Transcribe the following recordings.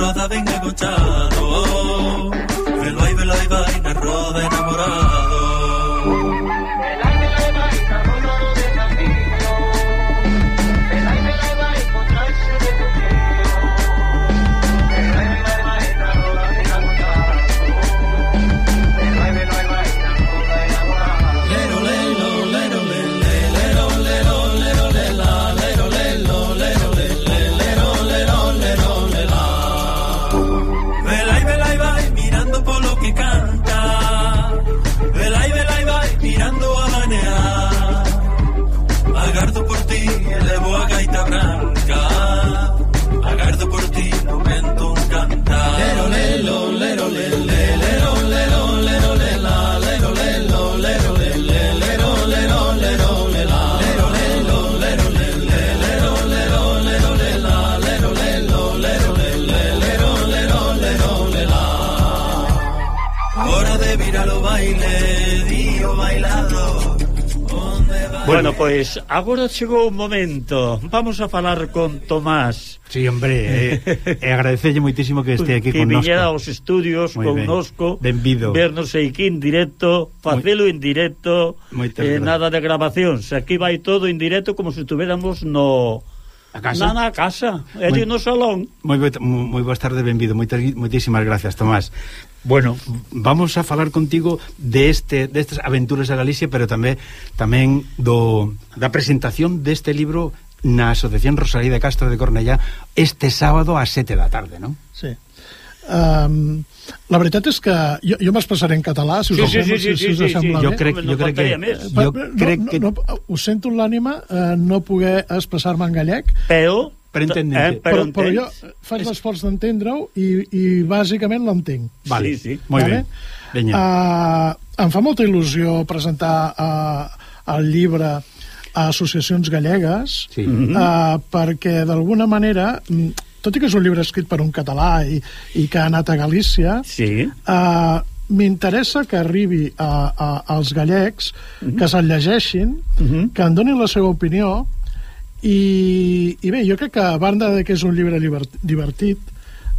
rather venga a escuchar. Bueno, pois agora chegou o momento. Vamos a falar con Tomás. Sí, hombre, eh, e eh, agradecelle moitísimo que este aquí que connosco. Que viñera aos estudios Muy connosco. Benvido. Vernos aquí en directo, facelo Muy... en directo. Moitas eh, nada de grabacións. Aquí vai todo en directo como se estuviéramos no A casa? Na, na casa, é moi, no salón Moi, moi boas tardes, benvido, Moitas, moitísimas gracias, Tomás Bueno, vamos a falar contigo deste de destas aventuras a Galicia, pero tamén tamén do da presentación deste libro na Asociación Rosalía de Castro de Cornellá este sábado ás 7 da tarde, non? Sí. Um, la veritat és que jo, jo m'expressaré en català, si us, sí, sembla, sí, sí, si, si us sí, sembla bé. Jo crec, jo crec que... Més. Jo no, crec que... No, no, us sento l'ànima eh, no poder expressar-me en gallec. Però Per entendente. eh, però, però, però jo faig l'esforç d'entendre-ho i, i bàsicament l'entenc Vale, Sí, sí. Molt Vale? bé. Uh, em fa molta il·lusió presentar uh, el llibre a associacions gallegues Sí. uh, perquè d'alguna manera tot i que és un llibre escrit per un català i, i que ha anat a Galícia sí, uh, m'interessa que arribi a, a, als gallecs que se'l llegeixin Mhm. que en donin la seva opinió i, i bé, jo crec que a banda de que és un llibre divertit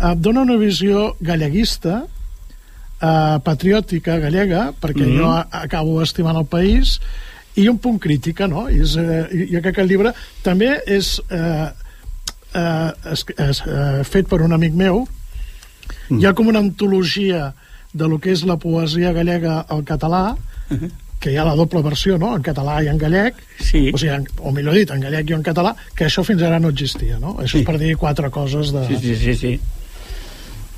eh, dona una visió galleguista eh, patriòtica gallega perquè Mhm. jo a- acabo estimant el país i un punt crítica no? I és, eh, jo crec que el llibre també és eh, eh, es, es, eh, fet per un amic meu hi ha com una antologia de lo que és la poesia gallega al català que hi ha la doble versió, no?, en català i en gallec, sí. o sigui, en, o millor dit, en gallec i en català, que això fins ara no existia, no? Això Sí. és per dir quatre coses de... sí, sí, sí, sí.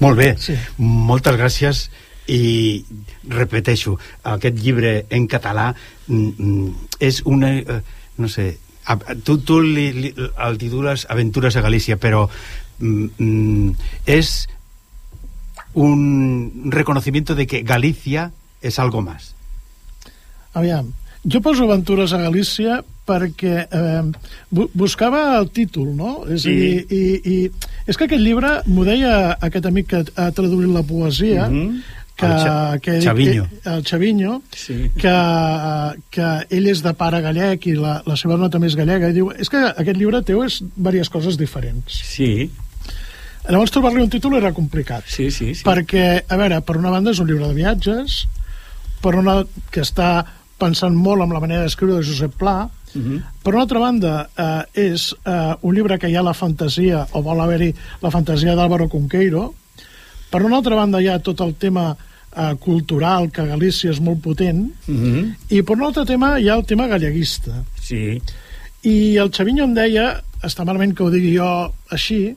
Molt bé, Sí. moltes gràcies i repeteixo, aquest llibre en català mm, mm, és una... eh, no sé, tu, tu li, li, el titules Aventures a Galícia, però mm, mm, és un reconocimiento de que Galicia es algo más. Aviam, jo poso Aventures a Galícia perquè eh, bu buscava el títol, no? És Sí. a dir, i, i és que aquest llibre, m'ho deia aquest amic que ha traduït la poesia, Mhm. que, El que, Xaviño. que, el Xaviño, Sí. que, que ell és de pare gallec i la, la seva nota més gallega, i diu, és que aquest llibre teu és diverses coses diferents. Sí, Llavors trobar-li un títol era complicat. sí, sí, sí. Perquè, a veure, per una banda és un llibre de viatges, per una que està pensant molt en la manera d'escriure de Josep Pla, Mhm. per una altra banda eh, és eh, un llibre que hi ha la fantasia, o vol haver-hi la fantasia d'Àlvaro Conqueiro, per una altra banda hi ha tot el tema eh, cultural, que Galícia és molt potent, Mhm. i per un altre tema hi ha el tema galleguista. Sí, I el Xaviño em deia, està malament que ho digui jo així,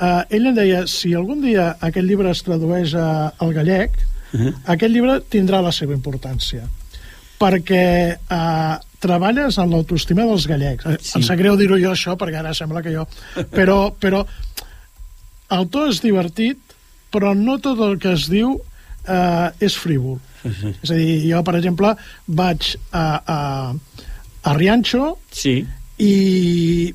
eh, ell em deia, si algun dia aquest llibre es tradueix a, al gallec, Uh -huh. aquest llibre tindrà la seva importància perquè eh, treballes en l'autoestima dels gallecs. Sí. Sí. Em sap greu dir-ho jo això, perquè ara sembla que jo... Però, però el to és divertit, però no tot el que es diu eh, és frívol. És a dir, jo, per exemple, vaig a, a, a Riancho sí, i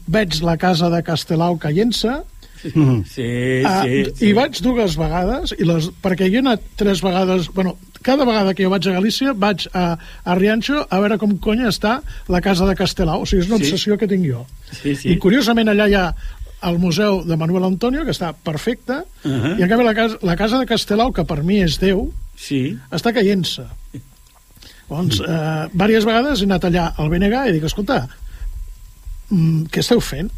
veig la casa de Castelau caient-se Mm. sí, Ah, sí, I vaig dues vegades, i les, perquè hi he anat tres vegades, bueno, cada vegada que jo vaig a Galícia vaig a, a Rianxo a veure com conya està la casa de Castelau. O sigui, és una Sí. obsessió que tinc jo. Sí, sí. I curiosament allà hi ha el museu de Manuel Antonio, que està perfecte, Uh -huh. i en canvi la casa, la casa de Castelau, que per mi és Déu, Sí. està caient-se. Doncs, eh, diverses vegades he anat allà al BNG i dic, escolta, mm, què esteu fent?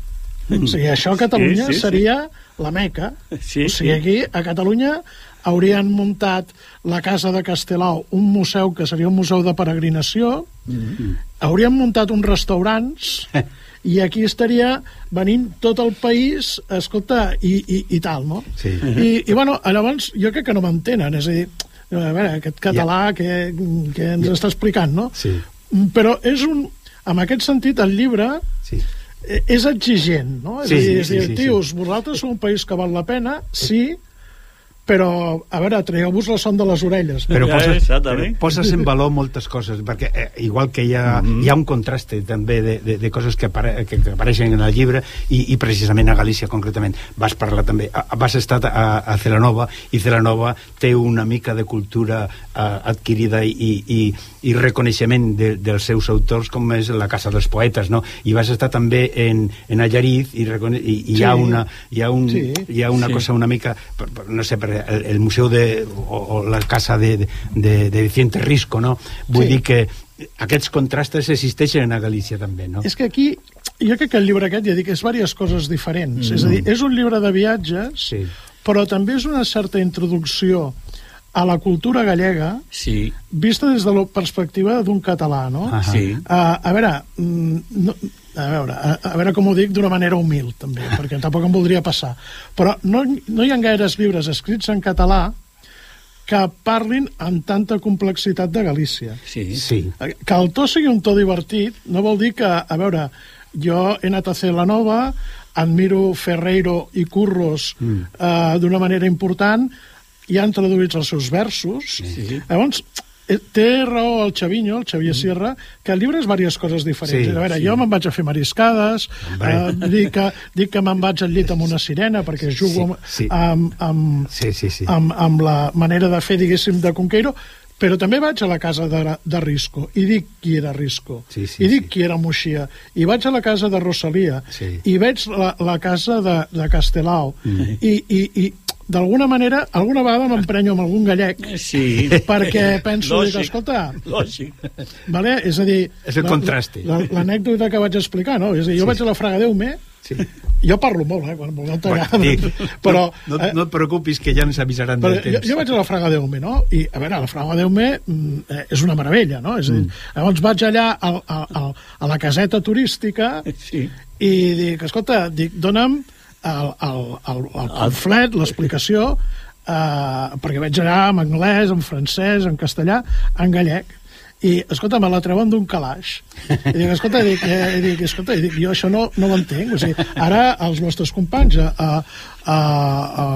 O sigui, això a Catalunya Sí, sí, sí. seria la meca. Sí, o sigui, sí. aquí, a Catalunya, haurien muntat la casa de Castelau, un museu que seria un museu de peregrinació, Mm-hmm. haurien muntat uns restaurants i aquí estaria venint tot el país, escolta, i, i, i tal, no? Sí. I, i bueno, llavors jo crec que no m'entenen, és a dir, a veure, aquest català que, que ens està explicant, no? Sí. Però és un... En aquest sentit, el llibre Sí. eh, és exigent, no? És Sí, a dir, sí, és sí, dir, sí, tios, vosaltres sou un país que val la pena, sí, però, a veure, traieu-vos la son de les orelles. Però Ja, poses, exactament. però poses en valor moltes coses, perquè eh, igual que hi ha, Mhm. hi ha un contraste també de, de, de coses que, apare, que, que apareixen en el llibre i, i precisament a Galícia concretament vas parlar també, a- vas estar a, a Celanova i Celanova té una mica de cultura eh, adquirida i, i, i reconeixement de, dels seus autors com és la Casa dels Poetes no? i vas estar també en, en Allariz i, i, i hi ha Sí. una, hi ha un, Sí. hi ha una Sí. cosa una mica, per, per, no sé, per el, el museu de, o, o la casa de, de, de Vicente Risco, no? Vull Sí. dir que aquests contrastes existeixen a Galícia també, no? És que aquí, jo crec que el llibre aquest, ja dic, és diverses coses diferents. És a dir, és un llibre de viatges, Sí. però també és una certa introducció a la cultura gallega Sí. vista des de la perspectiva d'un català, no? Ah. Sí. Uh, a veure, mm, no, a veure, a, a veure com ho dic d'una manera humil, també, perquè tampoc em voldria passar. Però no, no hi ha gaires llibres escrits en català que parlin amb tanta complexitat de Galícia. Sí. Sí. Que el to sigui un to divertit no vol dir que, a veure, jo he anat a fer la nova, admiro Ferreiro i Curros mm. eh, d'una manera important, i han traduïts els seus versos. Sí. Llavors, eh, té raó el Xaviño, el Xavier Sierra, que el llibre és diverses coses diferents. Sí, a veure, sí. jo me'n vaig a fer mariscades, Hombre. eh, dic que, dic que me'n vaig al llit amb una sirena, perquè jugo Sí, sí. amb, amb, Sí, sí, sí. amb, amb la manera de fer, diguéssim, de Conqueiro, però també vaig a la casa de, de Risco i dic qui era Risco Sí, sí, i dic sí. qui era Moixia i vaig a la casa de Rosalia Sí. i veig la, la casa de, de Castelao Mm. i, i, i d'alguna manera, alguna vegada m'emprenyo amb algun gallec Sí. perquè penso, dic, Lògic. escolta Lògic. vale? és a dir És el contraste. la- l'anècdota que vaig explicar no? és a dir, jo Sí, vaig a la Fraga Deume Sí. jo parlo molt, eh, quan voleu Bueno, tallar dic, però no, eh, no et preocupis que ja ens avisaran del jo, temps. jo vaig a la Fraga Deume, no? I, a veure, la Fraga Deume mm, eh, és una meravella, no? És a dir, llavors vaig allà a, a, a, a la caseta turística Sí. i dic, escolta, dic, dona'm el, el, el, el pamflet, l'explicació, eh, perquè vaig allà en anglès, en francès, en castellà, en gallec, i, escolta, me la treuen d'un calaix. I dic, escolta, dic, eh, dic, escolta, dic, jo això no, no ho entenc. O sigui, ara els vostres companys, a, a, a, a,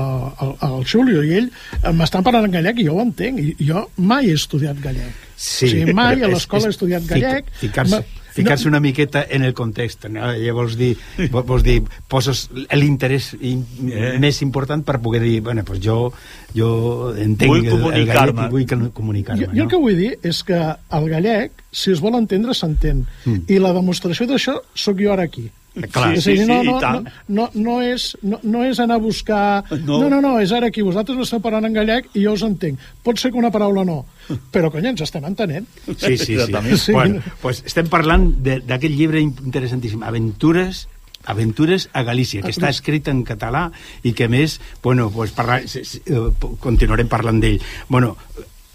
a, el Xulio i ell, eh, m'estan parlant en gallec i jo ho entenc. I jo mai he estudiat gallec. Sí, o sigui, mai a l'escola he estudiat gallec. Ficar-se Ma- ficar no- una miqueta en el context no? ja vols dir, vo- vols dir poses l'interès in, Eh. més important per poder dir, bueno, pues jo jo entenc Vull el, gallec i vull que- comunicar-me Jo, jo el que vull dir és que el gallec, si es vol entendre, s'entén. Mm. I la demostració d'això sóc jo ara aquí. Clar. és a dir, Sí, sí, no, sí, no, i tant. no, no, no, és, no, no és anar a buscar... No. No, no, no, és ara aquí. Vosaltres m'esteu parlant en gallec i jo us entenc. Pot ser que una paraula no, però, conya, ens estem entenent. Sí, sí, sí. Sí. Bueno, pues estem parlant de- d'aquest llibre interessantíssim, Aventures Aventures a Galícia, que està escrit en català i que més, bueno, pues parla, eh, continuarem parlant d'ell. Bueno,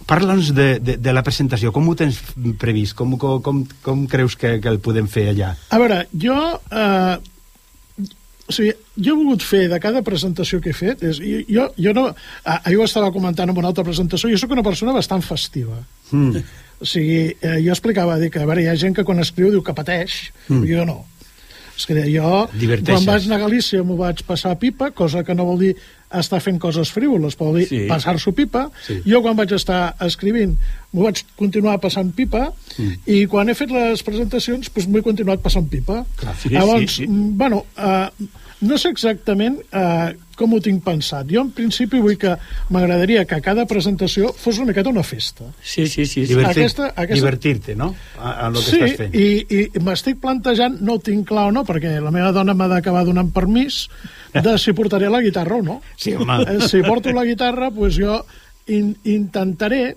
parla'ns de, de, de la presentació, com ho tens previst? Com, com, com, com creus que, que el podem fer allà? A veure, jo... Eh, o sigui, jo he volgut fer de cada presentació que he fet és, jo, jo no, ah, ahir ho estava comentant en una altra presentació jo sóc una persona bastant festiva Mm. o sigui, eh, jo explicava dic, a veure, hi ha gent que quan escriu diu que pateix mm. jo no és que jo, Diverteixes. quan vaig anar a Galícia m'ho vaig passar a pipa, cosa que no vol dir estar fent coses frívoles, vol dir Sí. passar-s'ho pipa. Sí. Jo quan vaig estar escrivint m'ho vaig continuar passant pipa Mm. i quan he fet les presentacions doncs m'ho he continuat passant pipa. Clar. Sí, Llavors, sí, sí. mm, bueno, eh, no sé exactament eh, com ho tinc pensat. Jo, en principi, vull que m'agradaria que cada presentació fos una miqueta una festa. Sí, sí, sí. sí. Divertir, Aquesta- aquesta- Divertir-te, no? A, a lo que sí, estàs fent. i, i m'estic plantejant, no ho tinc clar o no, perquè la meva dona m'ha d'acabar donant permís de si portaré la guitarra o no. Sí, home. Eh, Si porto la guitarra, pues jo in, intentaré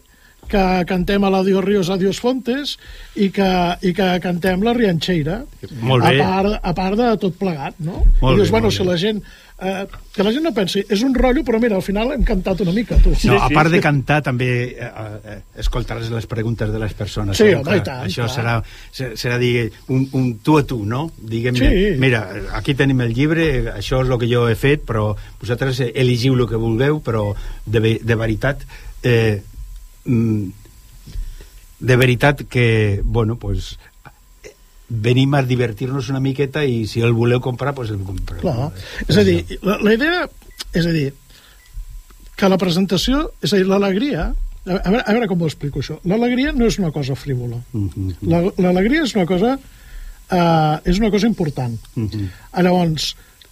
que cantem a l'Adiós Ríos, Adiós Fontes i que, i que cantem la Rianxeira. Molt bé. A part, a part de tot plegat, no? Molt I dius, bé, bueno, molt si bé. la gent... Eh, que la gent no pensi, és un rotllo, però mira, al final hem cantat una mica, tu. No, a part de cantar, també eh, eh, escoltaràs les preguntes de les persones. Sí, Segur home, i tant, Això clar. serà, serà, dir, un, un tu a tu, no? Diguem, Sí. mira, aquí tenim el llibre, això és el que jo he fet, però vosaltres eligiu el que vulgueu, però de, de veritat... Eh, de veritat que, bueno, pues, venim a divertir-nos una miqueta i si el voleu comprar, pues el compreu. Clar. És a dir, la, la idea... És a dir, que la presentació... És a dir, l'alegria... A, veure, a veure com ho explico, això. L'alegria no és una cosa frívola. Mhm. La- L'alegria és una cosa... Uh, és una cosa important. Mhm. Llavors,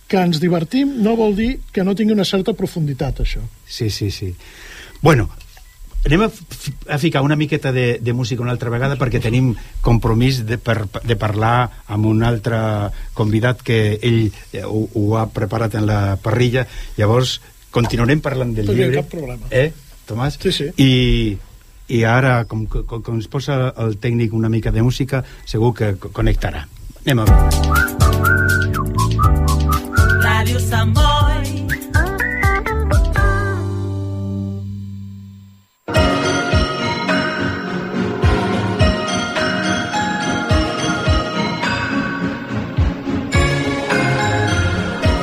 que ens divertim no vol dir que no tingui una certa profunditat, això. Sí, sí, sí. Bueno, anem a, a ficar una miqueta de, de música una altra vegada perquè tenim compromís de, per, de parlar amb un altre convidat que ell eh, ho, ho ha preparat en la parrilla. Llavors, continuarem parlant del No ha llibre. cap problema. Eh, Tomàs? Sí, sí. I, i ara, com, com, com es posa el tècnic una mica de música, segur que co- connectarà. Anem a veure. Radio Samboy.